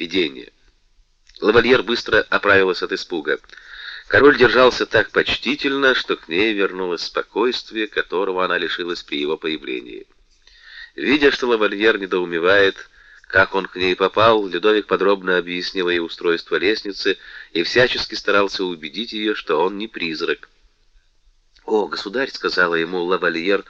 видение. Лавальер быстро оправилась от испуга. Король держался так почтительно, что к ней вернулось спокойствие, которого она лишилась при его появлении. Видя, что лавальер недоумевает, как он к ней попал, Людовик подробно объяснил ей устройство лестницы и всячески старался убедить ее, что он не призрак. "О, государь", сказала ему лавальер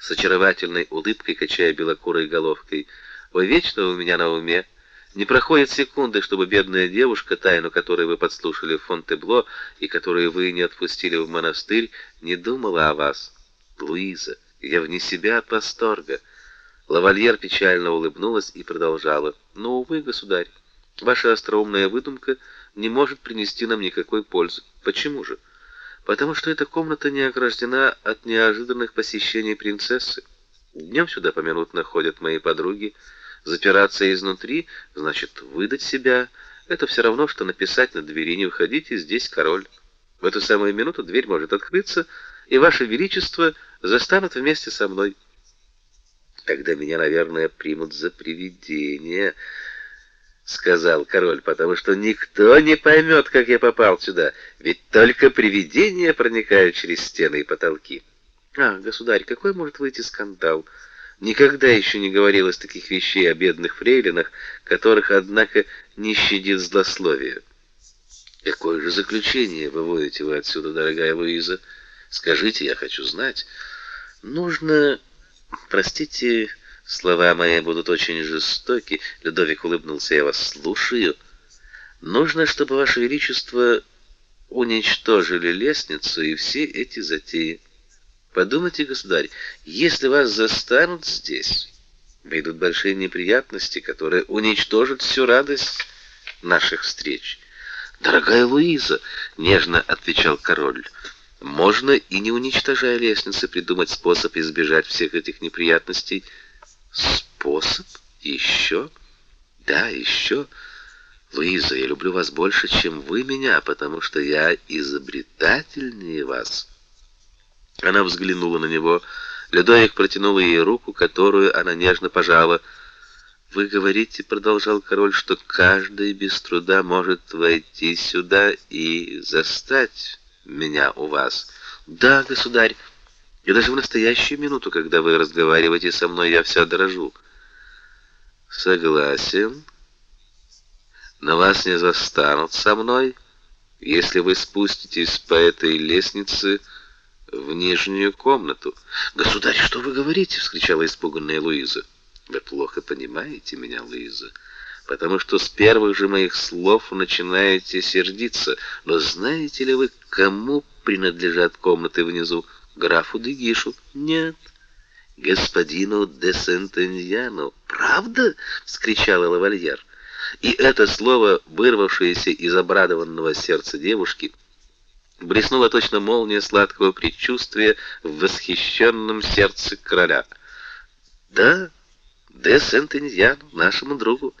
с очаровательной улыбкой, качая белокурой головкой. "Вы вечно у меня на уме. Не проходит секунды, чтобы бедная девушка, тайну которой вы подслушали в Фонтебло и которую вы не отпустили в монастырь, не думала о вас. Луиза, я вне себя от восторга". Лавальер печально улыбнулась и продолжала: "Но увы, государь, ваша остроумная выдумка не может принести нам никакой пользы. Почему же? Потому что эта комната не ограждена от неожиданных посещений принцессы. Днем сюда поминутно ходят мои подруги. Запираться изнутри значит выдать себя. Это все равно что написать на двери: "Не выходите, здесь король". В эту самую минуту дверь может открыться, и ваше величество застанут вместе со мной. Тогда меня, наверное, примут за привидение, сказал король, потому что никто не поймет, как я попал сюда, ведь только привидения проникают через стены и потолки. А, государь, какой может выйти скандал? Никогда еще не говорилось таких вещей о бедных фрейлинах, которых, однако, не щадит злословие. Какое же заключение выводите вы отсюда, дорогая Луиза? Скажите, я хочу знать. Нужно Простите, слова мои будут очень жестоки. Людовик улыбнулся. Я вас слушаю. Нужно, чтобы ваше величество уничтожили лестницу и все эти затеи. Подумайте, государь, если вас застанут здесь, выйдут большие неприятности, которые уничтожат всю радость наших встреч. Дорогая Луиза, нежно отвечал король. Можно и не уничтожая лестницы придумать способ избежать всех этих неприятностей. Способ? Еще? Да, еще. Луиза, я люблю вас больше, чем вы меня, потому что я изобретательнее вас. Она взглянула на него. Людовик протянул ей руку, которую она нежно пожала. Вы говорите, продолжал король, что каждый без труда может войти сюда и застать меня у вас. Да, государь. И даже в настоящую минуту, когда вы разговариваете со мной, я вся дрожу. Согласен. Но вас не застанут со мной, если вы спуститесь по этой лестнице в нижнюю комнату. Государь, что вы говорите? вскричала испуганная Луиза. Вы плохо понимаете меня, Луиза потому что с первых же моих слов начинаете сердиться. Но знаете ли вы, кому принадлежат комнаты внизу? Графу де Гишу? Нет. Господину де Сентеньяну. Правда? вскричала лавальер. И это слово, вырвавшееся из обрадованного сердца девушки, блеснуло точно молния сладкого предчувствия в восхищенном сердце короля. Да, де Сентеньяну, нашему другу.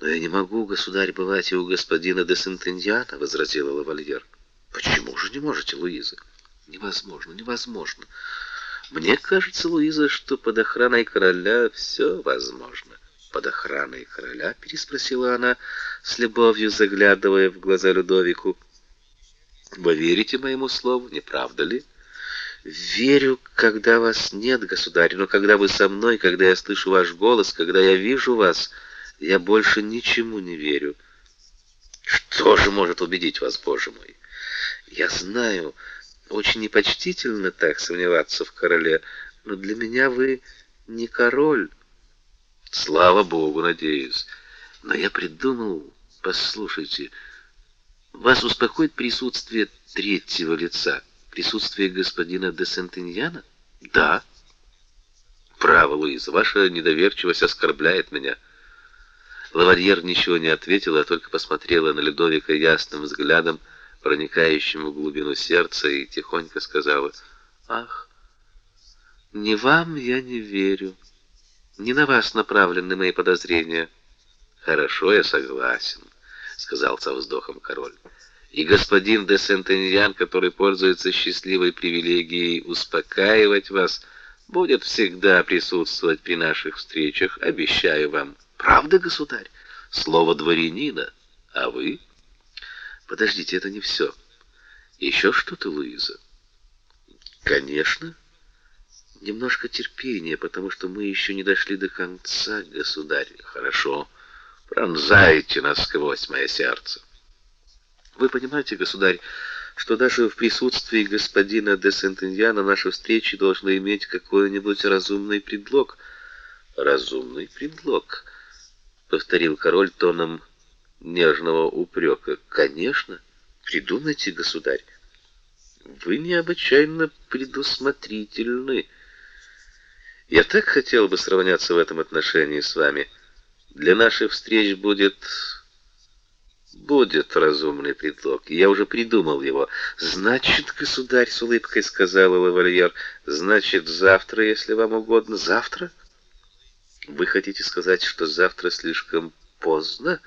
Но я не могу, государь, бывать и у господина де Сентеньяна, возразила лавальер. Почему же не можете, Луиза? Невозможно, невозможно. Мне кажется, Луиза, что под охраной короля все возможно. Под охраной короля, переспросила она, с любовью заглядывая в глаза Людовику. Вы верите моему слову, не правда ли? Верю, когда вас нет, государь, но когда вы со мной, когда я слышу ваш голос, когда я вижу вас, я больше ничему не верю. Что же может убедить вас, Боже мой? Я знаю, очень непочтительно так сомневаться в короле, но для меня вы не король. Слава богу, надеюсь. Но я придумал, послушайте, вас успокоит присутствие третьего лица, присутствие господина де Сентеньяна? Да. Право, Луиза, ваша недоверчивость оскорбляет меня. Лавальер ничего не ответила, а только посмотрела на Людовика ясным взглядом, проникающим в глубину сердца, и тихонько сказала: "Ах, не вам я не верю. Не на вас направлены мои подозрения". "Хорошо, я согласен", сказал со вздохом король. "И господин де Сентеньян, который пользуется счастливой привилегией успокаивать вас, будет всегда присутствовать при наших встречах, обещаю вам". Правда, государь? слово дворянина. А вы? Подождите, это не все. Еще что-то, Луиза? Конечно. Немножко терпения, потому что мы еще не дошли до конца, государь. Хорошо. Пронзайте насквозь мое сердце. Вы понимаете, государь, что даже в присутствии господина де Сентеньяна наши встречи должны иметь какой-нибудь разумный предлог. Разумный предлог, повторил король тоном нежного упрека. Конечно, придумайте, государь. Вы необычайно предусмотрительны. Я так хотел бы сравняться в этом отношении с вами. Для наших встреч будет будет разумный предлог. Я уже придумал его. Значит, государь с улыбкой сказал лавальер, значит, завтра, если вам угодно, завтра? Вы хотите сказать, что завтра слишком поздно?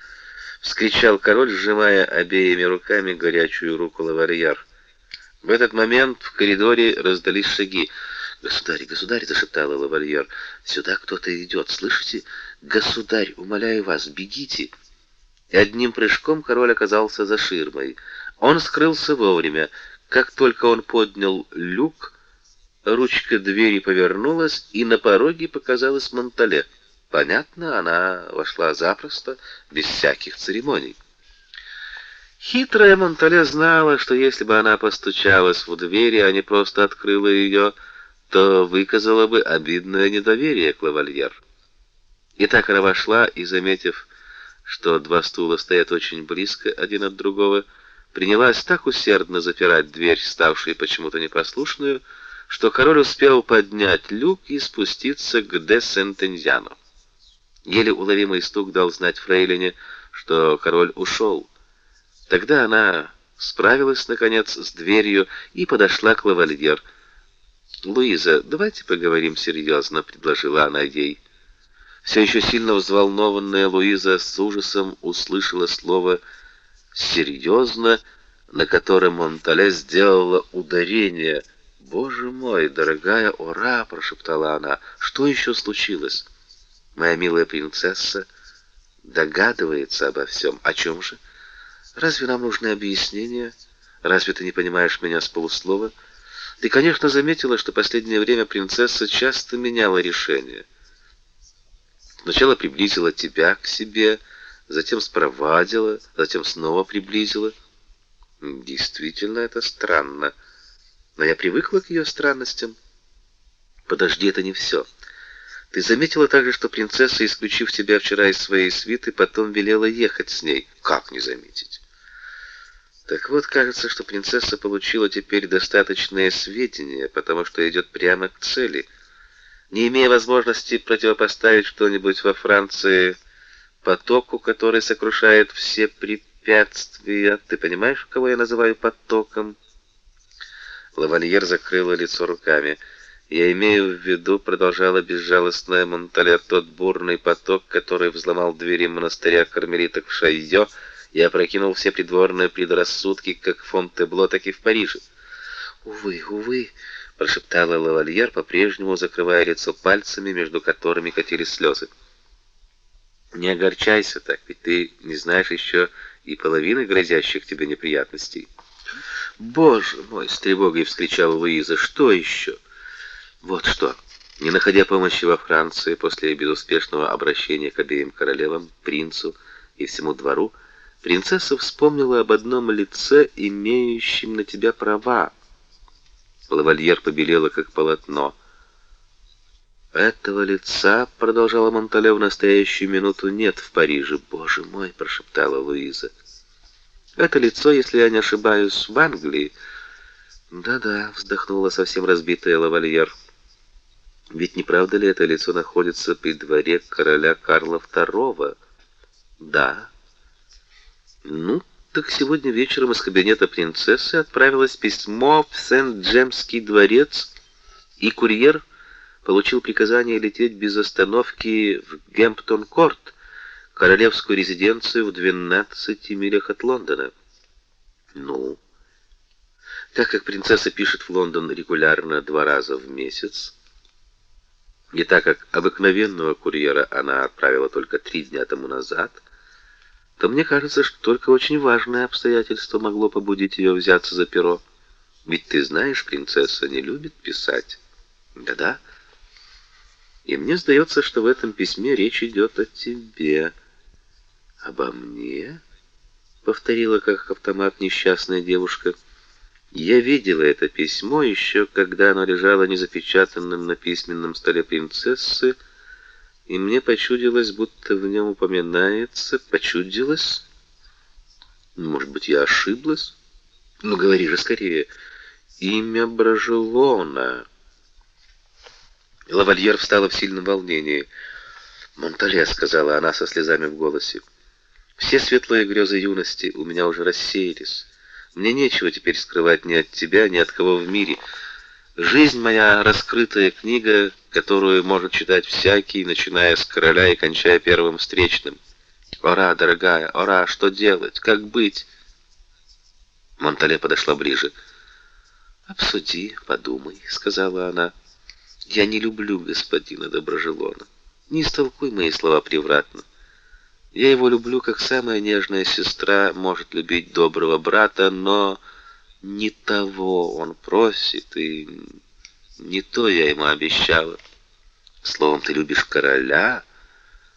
вскричал король, сжимая обеими руками горячую руку лавальер. В этот момент в коридоре раздались шаги. «Государь, государь!» — зашептала лавальер. «Сюда кто-то идет, слышите? Государь, умоляю вас, бегите!» И одним прыжком король оказался за ширмой. Он скрылся вовремя. Как только он поднял люк, ручка двери повернулась, и на пороге показалась Монтале. Понятно, она вошла запросто, без всяких церемоний. Хитрая Монтале знала, что если бы она постучалась в дверь, а не просто открыла ее, то выказала бы обидное недоверие к лавальер. И так она вошла и, заметив, что два стула стоят очень близко один от другого, принялась так усердно запирать дверь, ставшую почему-то непослушную, что король успел поднять люк и спуститься к де Сентензяну. Еле уловимый стук дал знать фрейлине, что король ушел. Тогда она справилась наконец с дверью и подошла к лавальер. "Луиза, давайте поговорим серьезно», — предложила она ей. Все еще сильно взволнованная Луиза с ужасом услышала слово серьезно, на котором Монтале сделала ударение. "Боже мой, дорогая Ора", прошептала она. "Что еще случилось?" "Моя милая принцесса догадывается обо всем. О чем же? Разве нам нужны объяснения? Разве ты не понимаешь меня с полуслова? Ты, конечно, заметила, что последнее время принцесса часто меняла решение. Сначала приблизила тебя к себе, затем спровадила, затем снова приблизила. Действительно, это странно. Но я привыкла к ее странностям. Подожди, это не все. Ты заметила также, что принцесса, исключив тебя вчера из своей свиты, потом велела ехать с ней. Как не заметить? Так вот, кажется, что принцесса получила теперь достаточные сведения, потому что идет прямо к цели — не имея возможности противопоставить что-нибудь во Франции потоку, который сокрушает все препятствия. Ты понимаешь, кого я называю потоком? Лавальер закрыла лицо руками. Я имею в виду, продолжала безжалостная Монтале, тот бурный поток, который взломал двери монастыря кармелиток в Шайо и опрокинул все придворные предрассудки как в Фонтебло, так и в Париже. Увы, увы, прошептала лавальер, по-прежнему закрывая лицо пальцами, между которыми катились слезы. Не огорчайся так, ведь ты не знаешь еще и половины грозящих тебе неприятностей. Боже мой, с тревогой вскричала Луиза. Что еще? Вот что. Не находя помощи во Франции после безуспешного обращения к обеим королевам, принцу и всему двору, принцесса вспомнила об одном лице, имеющем на тебя права. Лавальер побелела как полотно. Этого лица, продолжала Монтале в настоящую минуту, нет в Париже. Боже мой, прошептала Луиза. Это лицо, если я не ошибаюсь, в Англии. Да-да, вздохнула совсем разбитая Лавальер. Ведь не правда ли это лицо находится при дворе короля Карла II? Да. Ну, так сегодня вечером из кабинета принцессы отправилось письмо в Сент-Джемский дворец, и курьер получил приказание лететь без остановки в Гэмптон-Корт, королевскую резиденцию в 12 милях от Лондона. Ну, так как принцесса пишет в Лондон регулярно два раза в месяц, и так как обыкновенного курьера она отправила только три дня тому назад, то мне кажется, что только очень важное обстоятельство могло побудить ее взяться за перо. Ведь ты знаешь, принцесса не любит писать. Да-да. И мне сдается, что в этом письме речь идет о тебе. Обо мне? Повторила как автомат несчастная девушка. Я видела это письмо еще, когда оно лежало незапечатанным на письменном столе принцессы, и мне почудилось, будто в нем упоминается, почудилось. Может быть, я ошиблась? Ну говори же скорее. Имя Брожелона. Лавальер встала в сильном волнении. "Монтале", сказала она со слезами в голосе. "Все светлые грезы юности у меня уже рассеялись. Мне нечего теперь скрывать ни от тебя, ни от кого в мире. Жизнь моя раскрытая книга, которую может читать всякий, начиная с короля и кончая первым встречным. Ора, дорогая, ора, что делать? Как быть? Монтале подошла ближе. "Обсуди, подумай", сказала она. "Я не люблю господина Доброжелона. Не истолкуй мои слова превратно. Я его люблю, как самая нежная сестра может любить доброго брата, но не того он просит, и не то я ему обещала. Словом, ты любишь короля,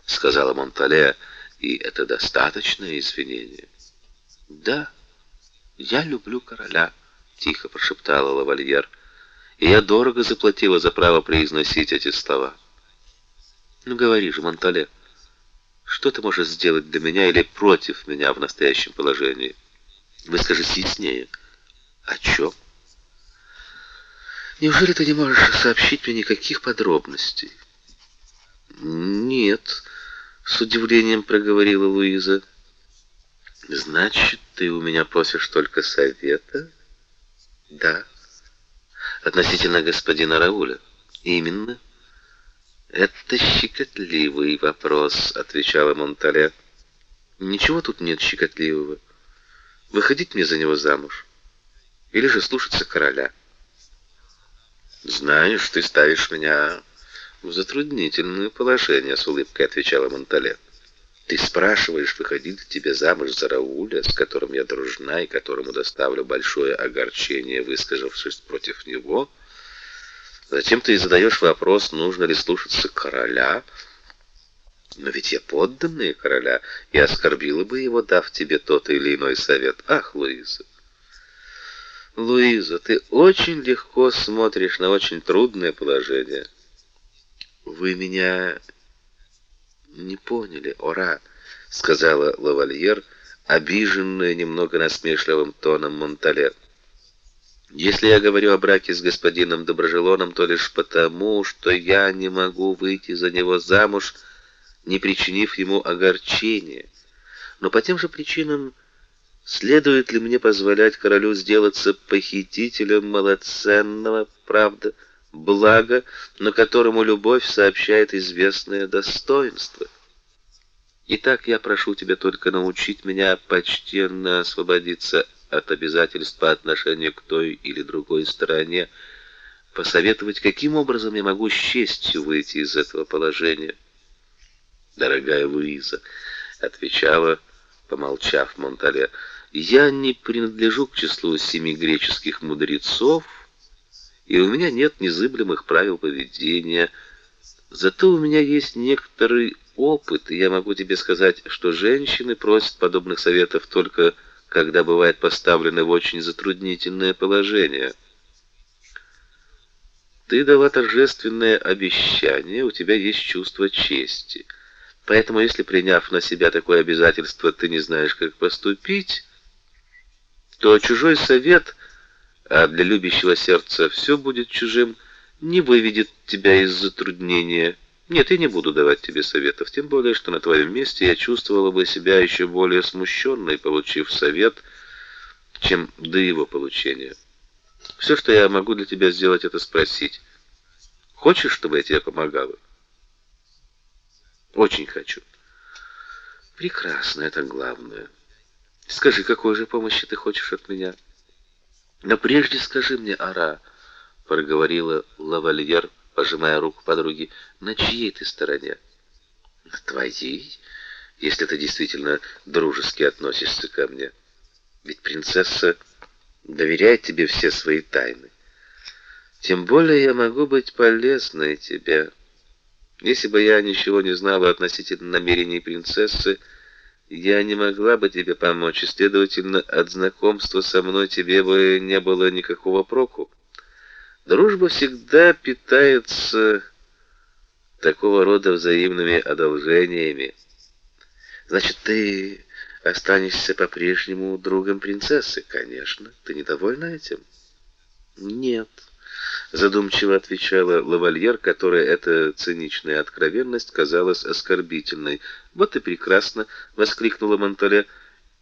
сказала Монтале, и это достаточное извинение. Да, я люблю короля, тихо прошептала лавальер. И я дорого заплатила за право произносить эти слова. Ну говори же, Монтале, что ты можешь сделать для меня или против меня в настоящем положении? Выскажись яснее. О чем? Неужели ты не можешь сообщить мне никаких подробностей? Нет, с удивлением проговорила Луиза. Значит, ты у меня просишь только совета? Да. Относительно господина Рауля. Именно. Это щекотливый вопрос, отвечала Монтале. Ничего тут нет щекотливого. Выходить мне за него замуж или же слушаться короля. Знаешь, ты ставишь меня в затруднительное положение, с улыбкой отвечала Монтале. Ты спрашиваешь, выходить тебе замуж за Рауля, с которым я дружна и которому доставлю большое огорчение, высказавшись против него? Затем ты задаешь вопрос, нужно ли слушаться короля? Но ведь я подданная короля и оскорбила бы его, дав тебе тот или иной совет. Ах, Луиза, Луиза, ты очень легко смотришь на очень трудное положение. Вы меня не поняли, ора, сказала лавальер, обиженная немного насмешливым тоном Монтале. Если я говорю о браке с господином Доброжелоном, то лишь потому, что я не могу выйти за него замуж, не причинив ему огорчения. Но по тем же причинам Следует ли мне позволять королю сделаться похитителем малоценного, правда, блага, но которому любовь сообщает известное достоинство? Итак, я прошу тебя только научить меня почтенно освободиться от обязательств по отношению к той или другой стороне, посоветовать, каким образом я могу с честью выйти из этого положения. Дорогая Луиза, отвечала, помолчав Монтале, — я не принадлежу к числу семи греческих мудрецов, и у меня нет незыблемых правил поведения. Зато у меня есть некоторый опыт, и я могу тебе сказать, что женщины просят подобных советов только когда бывают поставлены в очень затруднительное положение. Ты дала торжественное обещание, у тебя есть чувство чести. Поэтому, если приняв на себя такое обязательство, ты не знаешь, как поступить, то чужой совет, а для любящего сердца все будет чужим, не выведет тебя из затруднения. Нет, я не буду давать тебе советов, тем более, что на твоем месте я чувствовала бы себя еще более смущенной, получив совет, чем до его получения. Все, что я могу для тебя сделать, это спросить. Хочешь, чтобы я тебе помогала? Очень хочу. Прекрасно, это главное. Скажи, какой же помощи ты хочешь от меня? Но прежде скажи мне, Ара, проговорила лавальер, пожимая руку подруги, на чьей ты стороне? На твоей? если ты действительно дружески относишься ко мне. Ведь принцесса доверяет тебе все свои тайны. Тем более я могу быть полезной тебе. Если бы я ничего не знала относительно намерений принцессы, я не могла бы тебе помочь, следовательно, от знакомства со мной тебе бы не было никакого проку. Дружба всегда питается такого рода взаимными одолжениями. Значит, ты останешься по-прежнему другом принцессы, конечно. Ты недовольна этим? Нет задумчиво отвечала лавальер, которой эта циничная откровенность казалась оскорбительной. "Вот и прекрасно", воскликнула Монтале.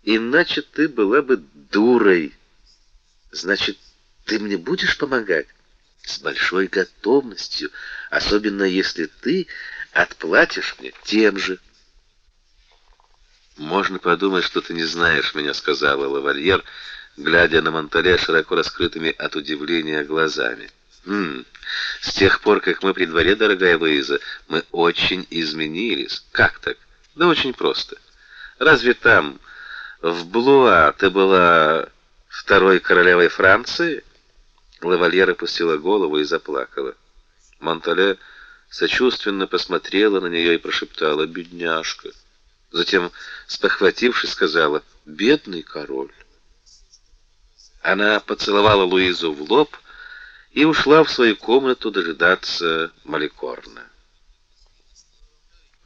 "Иначе ты была бы дурой. Значит, ты мне будешь помогать с большой готовностью, особенно если ты отплатишь мне тем же". Можно подумать, что ты не знаешь меня, сказала лавальер, глядя на Монтале широко раскрытыми от удивления глазами. Хм. С тех пор, как мы при дворе, дорогая Луиза, мы очень изменились. Как так? Да очень просто. Разве там в Блуа ты была второй королевой Франции? Лавальер опустила голову и заплакала. Монтале сочувственно посмотрела на нее и прошептала: "Бедняжка". Затем, спохватившись, сказала: "Бедный король". Она поцеловала Луизу в лоб и ушла в свою комнату дожидаться Маликорна.